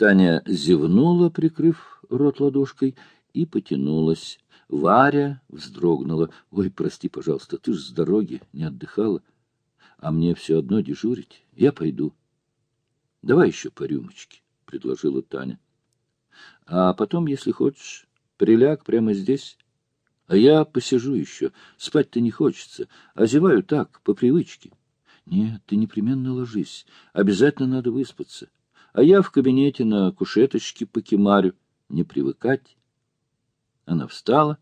Таня зевнула, прикрыв рот ладошкой, и потянулась. Варя вздрогнула. — Ой, прости, пожалуйста, ты ж с дороги не отдыхала. А мне все одно дежурить. Я пойду. — Давай еще по рюмочке, — предложила Таня. — А потом, если хочешь, приляг прямо здесь. А я посижу еще. Спать-то не хочется. А зеваю так, по привычке. Нет, ты непременно ложись. Обязательно надо выспаться. А я в кабинете на кушеточке покемарю. Не привыкать. Она встала,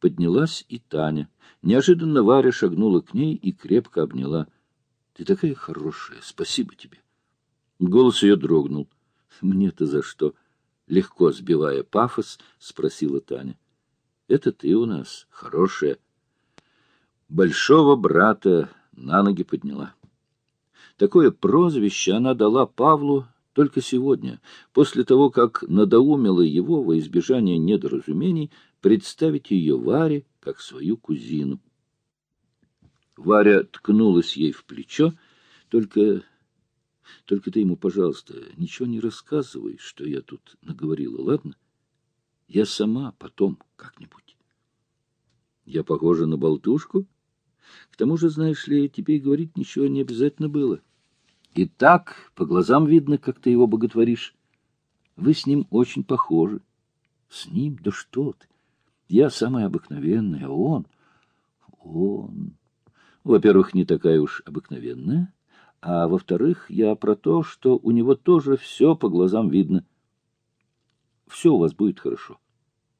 поднялась и Таня. Неожиданно Варя шагнула к ней и крепко обняла. — Ты такая хорошая, спасибо тебе. Голос ее дрогнул. — Мне-то за что? Легко сбивая пафос, спросила Таня. — Это ты у нас хорошая. Большого брата на ноги подняла. Такое прозвище она дала Павлу только сегодня, после того, как надоумила его во избежание недоразумений представить ее Варе как свою кузину. Варя ткнулась ей в плечо, только... Только ты ему, пожалуйста, ничего не рассказывай, что я тут наговорила, ладно? Я сама потом как-нибудь. Я похожа на болтушку? К тому же, знаешь ли, тебе говорить ничего не обязательно было. — и так по глазам видно, как ты его боготворишь. Вы с ним очень похожи. С ним? Да что ты! Я самая обыкновенная, а он... Он... Во-первых, не такая уж обыкновенная, а во-вторых, я про то, что у него тоже все по глазам видно. Все у вас будет хорошо.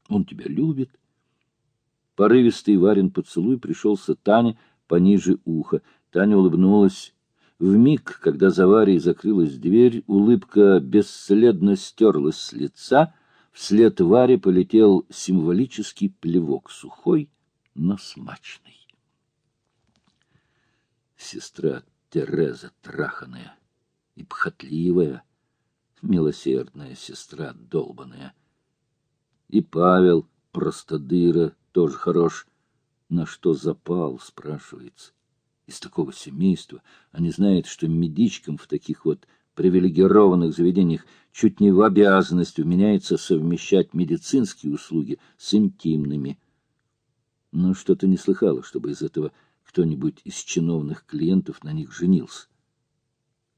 Он тебя любит. Порывистый Варин поцелуй пришелся Тане пониже уха. Таня улыбнулась в миг, когда за Варей закрылась дверь, улыбка бесследно стерлась с лица, вслед Варе полетел символический плевок, сухой, но смачный. Сестра Тереза траханая и пхотливая, милосердная сестра долбаная. И Павел, простодыра, тоже хорош. На что запал, спрашивается из такого семейства, они знают, что медичкам в таких вот привилегированных заведениях чуть не в обязанность вменяется совмещать медицинские услуги с интимными. Но что-то не слыхало, чтобы из этого кто-нибудь из чиновных клиентов на них женился.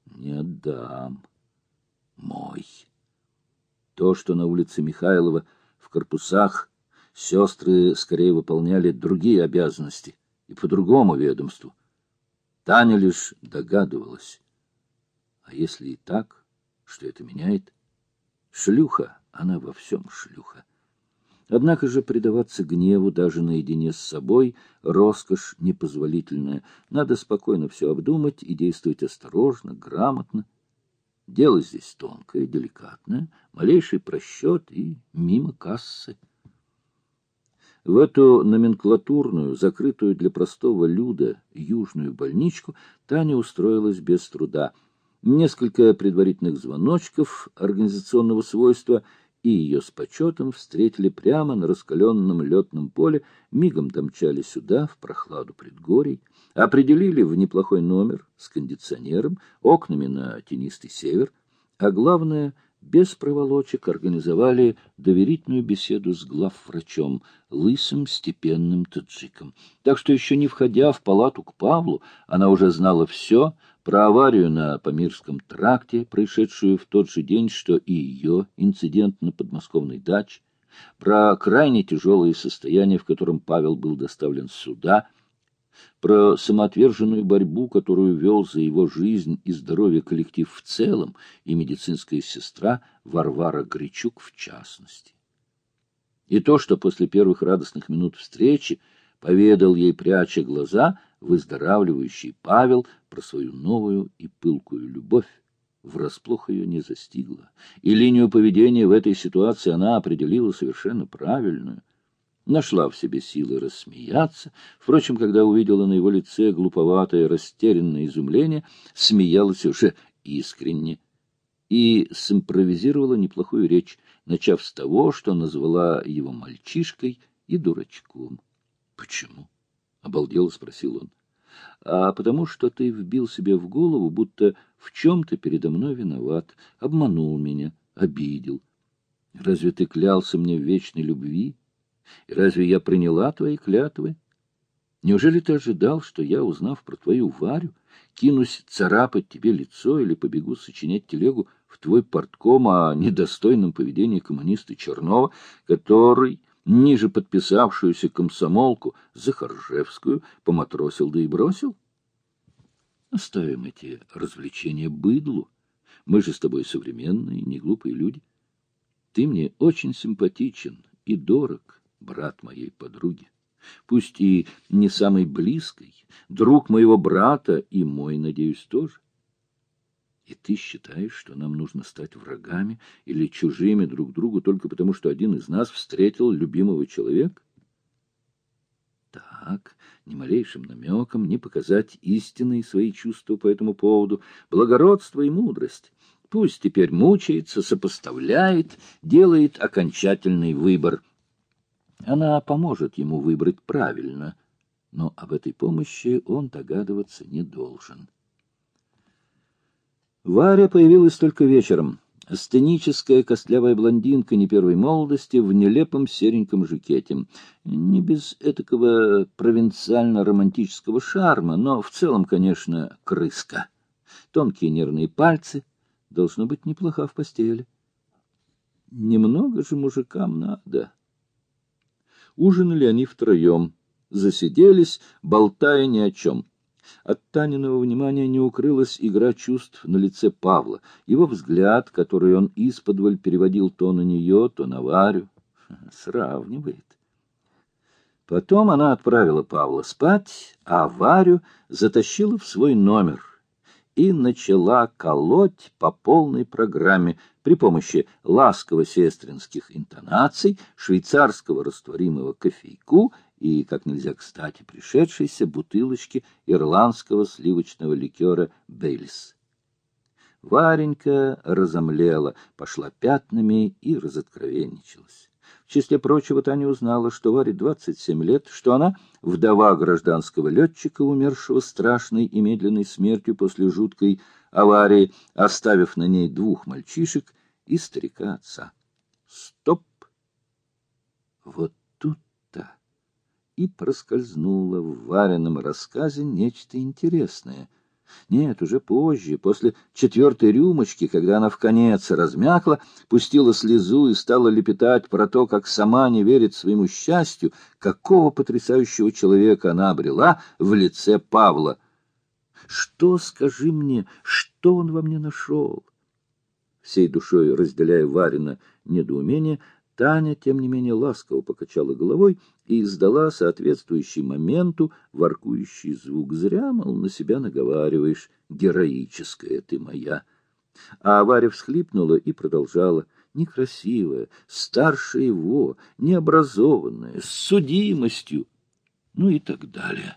Не отдам. Мой. То, что на улице Михайлова в корпусах сестры скорее выполняли другие обязанности и по другому ведомству — Таня лишь догадывалась. А если и так, что это меняет? Шлюха, она во всем шлюха. Однако же предаваться гневу даже наедине с собой — роскошь непозволительная. Надо спокойно все обдумать и действовать осторожно, грамотно. Дело здесь тонкое, деликатное, малейший просчет и мимо кассы. В эту номенклатурную, закрытую для простого люда, южную больничку Таня устроилась без труда. Несколько предварительных звоночков организационного свойства и ее с почетом встретили прямо на раскаленном летном поле, мигом домчали сюда, в прохладу предгорий, определили в неплохой номер с кондиционером, окнами на тенистый север, а главное — без проволочек организовали доверительную беседу с главврачом, лысым степенным таджиком. Так что еще не входя в палату к Павлу, она уже знала все про аварию на Памирском тракте, происшедшую в тот же день, что и ее инцидент на подмосковной даче, про крайне тяжелое состояние, в котором Павел был доставлен сюда, про самоотверженную борьбу, которую вел за его жизнь и здоровье коллектив в целом, и медицинская сестра Варвара Гречук в частности. И то, что после первых радостных минут встречи поведал ей, пряча глаза, выздоравливающий Павел про свою новую и пылкую любовь, врасплох ее не застигла. И линию поведения в этой ситуации она определила совершенно правильную — нашла в себе силы рассмеяться. Впрочем, когда увидела на его лице глуповатое, растерянное изумление, смеялась уже искренне и симпровизировала неплохую речь, начав с того, что назвала его мальчишкой и дурачком. — Почему? — обалдело спросил он. — А потому что ты вбил себе в голову, будто в чем-то передо мной виноват, обманул меня, обидел. Разве ты клялся мне в вечной любви? Разве я приняла твои клятвы? Неужели ты ожидал, что я, узнав про твою Варю, кинусь царапать тебе лицо или побегу сочинять телегу в твой портком о недостойном поведении коммуниста Чернова, который, ниже подписавшуюся комсомолку Захаржевскую, поматросил да и бросил? Оставим эти развлечения быдлу. Мы же с тобой современные, не глупые люди. Ты мне очень симпатичен и дорог, брат моей подруги. Пусть и не самый близкий, друг моего брата и мой, надеюсь, тоже. И ты считаешь, что нам нужно стать врагами или чужими друг другу только потому, что один из нас встретил любимого человека? Так, ни малейшим намеком не показать истинные свои чувства по этому поводу, благородство и мудрость. Пусть теперь мучается, сопоставляет, делает окончательный выбор. Она поможет ему выбрать правильно, но об этой помощи он догадываться не должен. Варя появилась только вечером. Сценическая костлявая блондинка не первой молодости в нелепом сереньком жакете. Не без этакого провинциально-романтического шарма, но в целом, конечно, крыска. Тонкие нервные пальцы — должно быть неплоха в постели. Немного же мужикам надо. Ужинали они втроем, засиделись, болтая ни о чем. От Таниного внимания не укрылась игра чувств на лице Павла, его взгляд, который он исподволь переводил то на нее, то на Варю. Сравнивает. Потом она отправила Павла спать, а Варю затащила в свой номер — и начала колоть по полной программе при помощи ласково-сестринских интонаций, швейцарского растворимого кофейку и, как нельзя кстати, пришедшейся бутылочки ирландского сливочного ликера «Бейлис». Варенька разомлела, пошла пятнами и разоткровенничалась. В числе прочего Таня узнала, что Варе 27 лет, что она вдова гражданского летчика, умершего страшной и медленной смертью после жуткой аварии, оставив на ней двух мальчишек и старика отца. Стоп! Вот тут-то и проскользнуло в Вареном рассказе нечто интересное — нет, уже позже, после четвертой рюмочки, когда она в конец размякла, пустила слезу и стала лепетать про то, как сама не верит своему счастью, какого потрясающего человека она обрела в лице Павла. Что, скажи мне, что он во мне нашел? Всей душой разделяя Варина недоумение, Таня, тем не менее, ласково покачала головой и издала соответствующий моменту воркующий звук. Зря, мол, на себя наговариваешь, героическая ты моя. А Варя всхлипнула и продолжала. Некрасивая, старше его, необразованная, с судимостью, ну и так далее.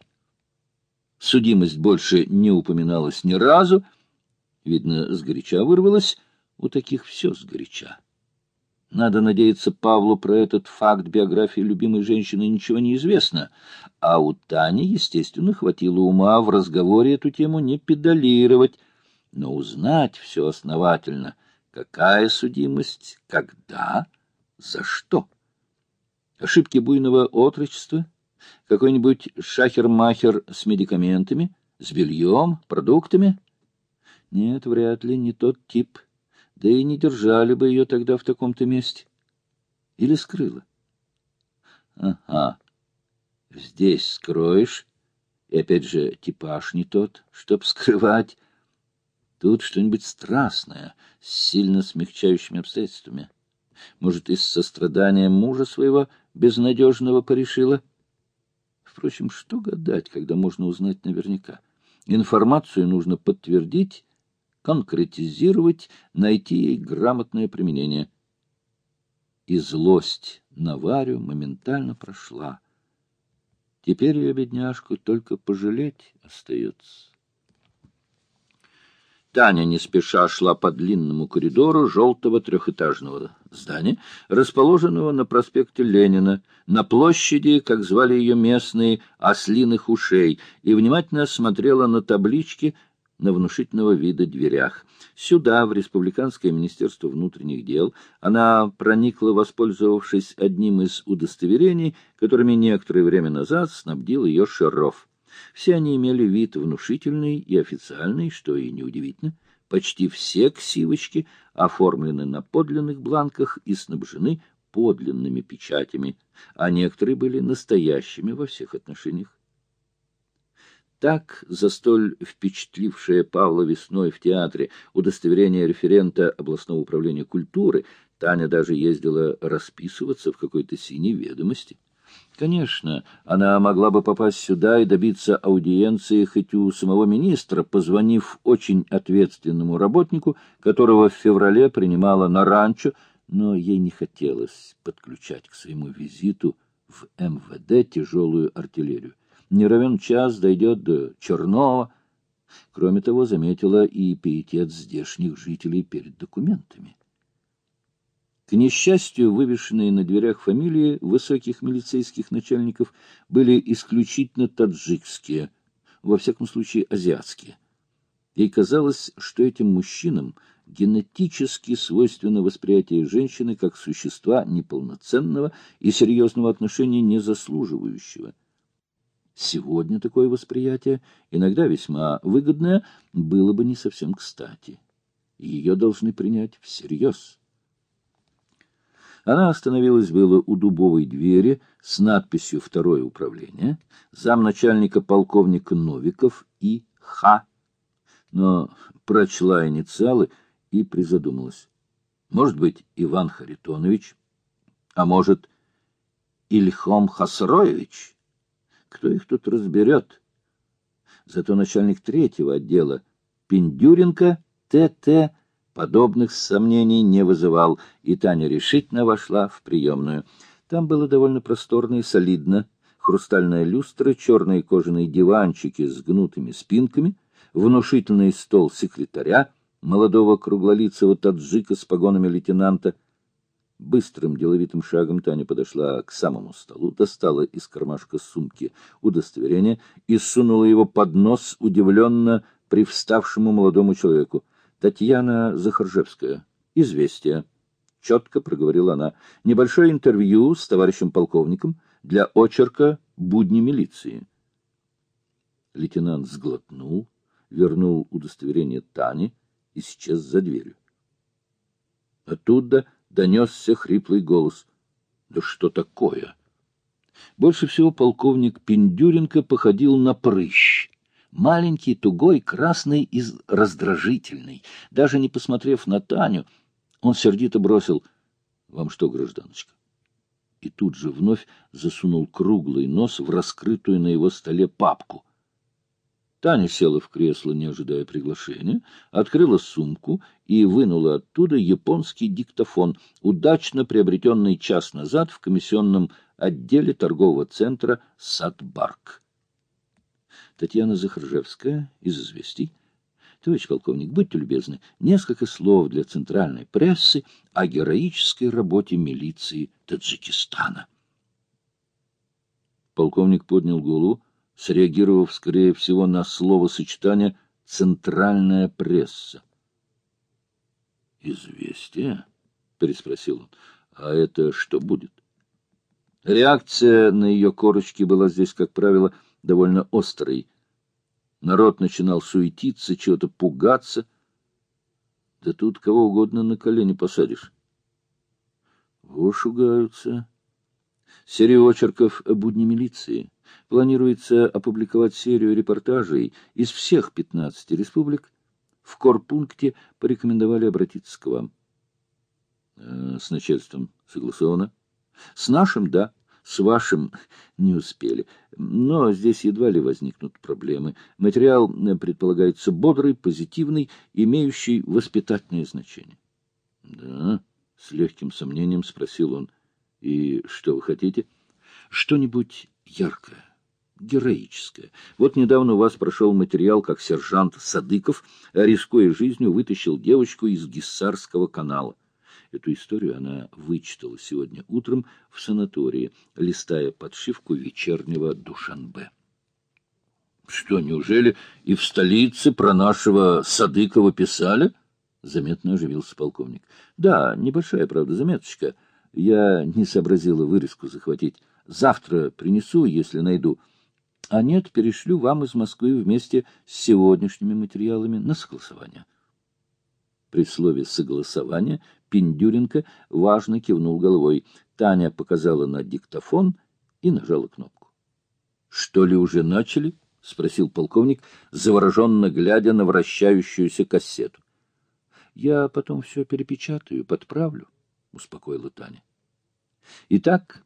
Судимость больше не упоминалась ни разу. Видно, сгоряча вырвалась. У таких все сгоряча. Надо надеяться, Павлу про этот факт биографии любимой женщины ничего не известно, а у Тани, естественно, хватило ума в разговоре эту тему не педалировать, но узнать все основательно, какая судимость, когда, за что. Ошибки буйного отрочества, какой-нибудь шахер-махер с медикаментами, с бельем, продуктами? Нет, вряд ли, не тот тип — да и не держали бы ее тогда в таком-то месте. Или скрыла? Ага, здесь скроешь, и опять же типаж не тот, чтоб скрывать. Тут что-нибудь страстное, с сильно смягчающими обстоятельствами. Может, из сострадания мужа своего безнадежного порешила? Впрочем, что гадать, когда можно узнать наверняка? Информацию нужно подтвердить конкретизировать, найти ей грамотное применение. И злость на Варю моментально прошла. Теперь ее бедняжку только пожалеть остается. Таня не спеша шла по длинному коридору желтого трехэтажного здания, расположенного на проспекте Ленина, на площади, как звали ее местные, ослиных ушей, и внимательно смотрела на таблички на внушительного вида дверях. Сюда, в Республиканское министерство внутренних дел, она проникла, воспользовавшись одним из удостоверений, которыми некоторое время назад снабдил ее Шеров. Все они имели вид внушительный и официальный, что и неудивительно. Почти все ксивочки оформлены на подлинных бланках и снабжены подлинными печатями, а некоторые были настоящими во всех отношениях. Так, за столь впечатлившее Павла весной в театре удостоверение референта областного управления культуры, Таня даже ездила расписываться в какой-то синей ведомости. Конечно, она могла бы попасть сюда и добиться аудиенции хоть у самого министра, позвонив очень ответственному работнику, которого в феврале принимала на ранчо, но ей не хотелось подключать к своему визиту в МВД тяжелую артиллерию не равен час дойдет до Чернова. Кроме того, заметила и пиетет здешних жителей перед документами. К несчастью, вывешенные на дверях фамилии высоких милицейских начальников были исключительно таджикские, во всяком случае азиатские. Ей казалось, что этим мужчинам генетически свойственно восприятие женщины как существа неполноценного и серьезного отношения не заслуживающего. Сегодня такое восприятие, иногда весьма выгодное, было бы не совсем кстати. Ее должны принять всерьез. Она остановилась было у дубовой двери с надписью «Второе управление», замначальника полковника Новиков и Х. Но прочла инициалы и призадумалась. Может быть, Иван Харитонович, а может, Ильхом Хасроевич? Кто их тут разберет? Зато начальник третьего отдела, Пиндюренко, Т.Т., подобных сомнений не вызывал, и Таня решительно вошла в приемную. Там было довольно просторно и солидно. Хрустальная люстра, черные кожаные диванчики с гнутыми спинками, внушительный стол секретаря, молодого круглолицего таджика с погонами лейтенанта — Быстрым деловитым шагом Таня подошла к самому столу, достала из кармашка сумки удостоверение и сунула его под нос удивленно привставшему молодому человеку. Татьяна Захаржевская. Известие. Четко проговорила она. Небольшое интервью с товарищем полковником для очерка «Будни милиции». Лейтенант сглотнул, вернул удостоверение Тане и исчез за дверью. Оттуда донесся хриплый голос. «Да что такое?» Больше всего полковник Пиндюренко походил на прыщ. Маленький, тугой, красный и раздражительный. Даже не посмотрев на Таню, он сердито бросил «Вам что, гражданочка?» И тут же вновь засунул круглый нос в раскрытую на его столе папку. Таня села в кресло, не ожидая приглашения, открыла сумку и вынула оттуда японский диктофон, удачно приобретенный час назад в комиссионном отделе торгового центра «Садбарк». Татьяна Захаржевская из «Известий». Товарищ полковник, будьте любезны, несколько слов для центральной прессы о героической работе милиции Таджикистана. Полковник поднял голову, среагировав, скорее всего, на словосочетание «центральная пресса». «Известие?» — переспросил он. «А это что будет?» Реакция на ее корочки была здесь, как правило, довольно острой. Народ начинал суетиться, чего-то пугаться. Да тут кого угодно на колени посадишь. Вошугаются. Серия очерков о будни милиции. Планируется опубликовать серию репортажей из всех 15 республик. В корпункте порекомендовали обратиться к вам. Э, с начальством согласовано. С нашим, да. С вашим не успели. Но здесь едва ли возникнут проблемы. Материал э, предполагается бодрый, позитивный, имеющий воспитательное значение. — Да, — с легким сомнением спросил он. — И что вы хотите? — Что-нибудь яркое героическое. Вот недавно у вас прошел материал, как сержант Садыков, рискуя жизнью, вытащил девочку из Гиссарского канала. Эту историю она вычитала сегодня утром в санатории, листая подшивку вечернего Душанбе. Что, неужели и в столице про нашего Садыкова писали? Заметно оживился полковник. Да, небольшая, правда, заметочка. Я не сообразила вырезку захватить. Завтра принесу, если найду. А нет, перешлю вам из Москвы вместе с сегодняшними материалами на согласование. При слове «согласование» Пиндюренко важно кивнул головой. Таня показала на диктофон и нажала кнопку. — Что ли уже начали? — спросил полковник, завороженно глядя на вращающуюся кассету. — Я потом все перепечатаю, подправлю, — успокоила Таня. Итак,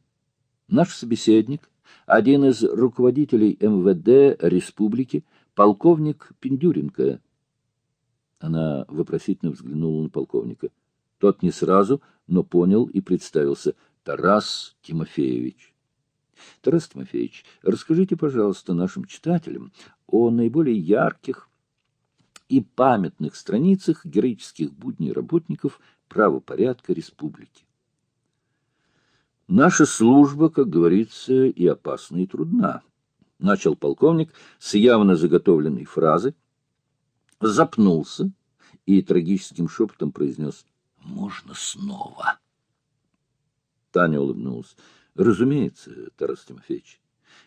наш собеседник, один из руководителей МВД республики, полковник Пиндюренко. Она вопросительно взглянула на полковника. Тот не сразу, но понял и представился. Тарас Тимофеевич. Тарас Тимофеевич, расскажите, пожалуйста, нашим читателям о наиболее ярких и памятных страницах героических будней работников правопорядка республики. Наша служба, как говорится, и опасна, и трудна. Начал полковник с явно заготовленной фразы, запнулся и трагическим шепотом произнес «Можно снова». Таня улыбнулась. «Разумеется, Тарас Тимофеевич.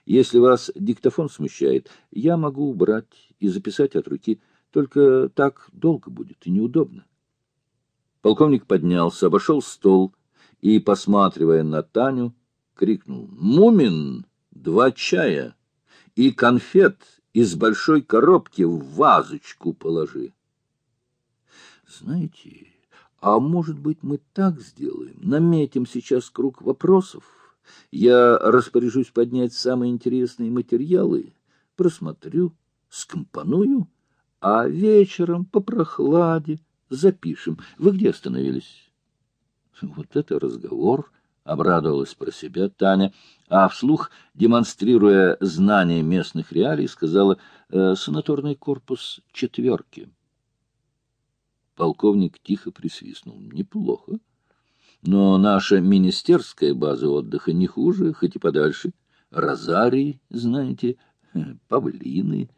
Если вас диктофон смущает, я могу убрать и записать от руки, только так долго будет и неудобно». Полковник поднялся, обошел стол и, посматривая на Таню, крикнул «Мумин! Два чая! И конфет из большой коробки в вазочку положи!» «Знаете, а может быть мы так сделаем? Наметим сейчас круг вопросов. Я распоряжусь поднять самые интересные материалы, просмотрю, скомпоную, а вечером по прохладе запишем. Вы где остановились?» Вот это разговор! — обрадовалась про себя Таня, а вслух, демонстрируя знание местных реалий, сказала э, «санаторный корпус четверки». Полковник тихо присвистнул. «Неплохо. Но наша министерская база отдыха не хуже, хоть и подальше. Розарий, знаете, павлины».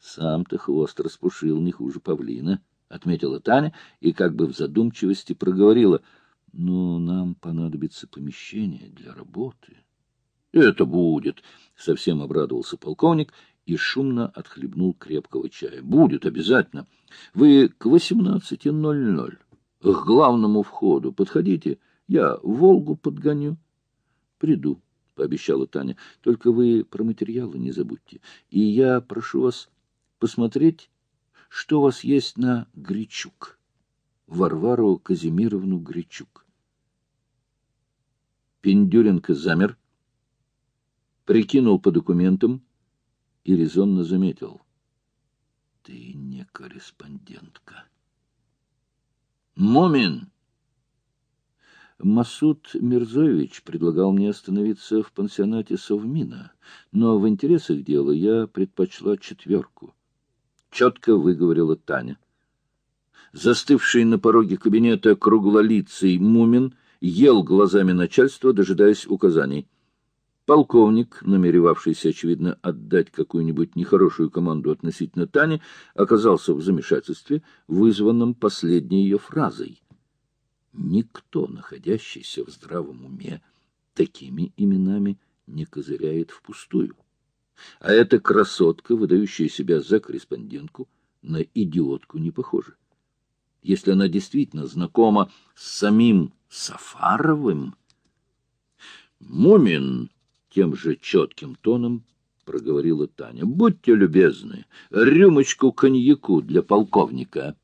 Сам-то хвост распушил не хуже павлина. — отметила Таня и как бы в задумчивости проговорила. — Но нам понадобится помещение для работы. — Это будет, — совсем обрадовался полковник и шумно отхлебнул крепкого чая. — Будет обязательно. Вы к восемнадцати ноль ноль к главному входу подходите, я Волгу подгоню. — Приду, — пообещала Таня. — Только вы про материалы не забудьте. И я прошу вас посмотреть что у вас есть на Гречук? Варвару Казимировну Гречук. Пендюренко замер, прикинул по документам и резонно заметил. Ты не корреспондентка. Момин! Масуд Мирзоевич предлагал мне остановиться в пансионате Совмина, но в интересах дела я предпочла четверку. — четко выговорила Таня. Застывший на пороге кабинета круглолицый Мумин ел глазами начальства, дожидаясь указаний. Полковник, намеревавшийся, очевидно, отдать какую-нибудь нехорошую команду относительно Тани, оказался в замешательстве, вызванном последней ее фразой. Никто, находящийся в здравом уме, такими именами не козыряет впустую. А эта красотка, выдающая себя за корреспондентку, на идиотку не похожа. Если она действительно знакома с самим Сафаровым... «Мумин!» — тем же четким тоном проговорила Таня. «Будьте любезны, рюмочку коньяку для полковника».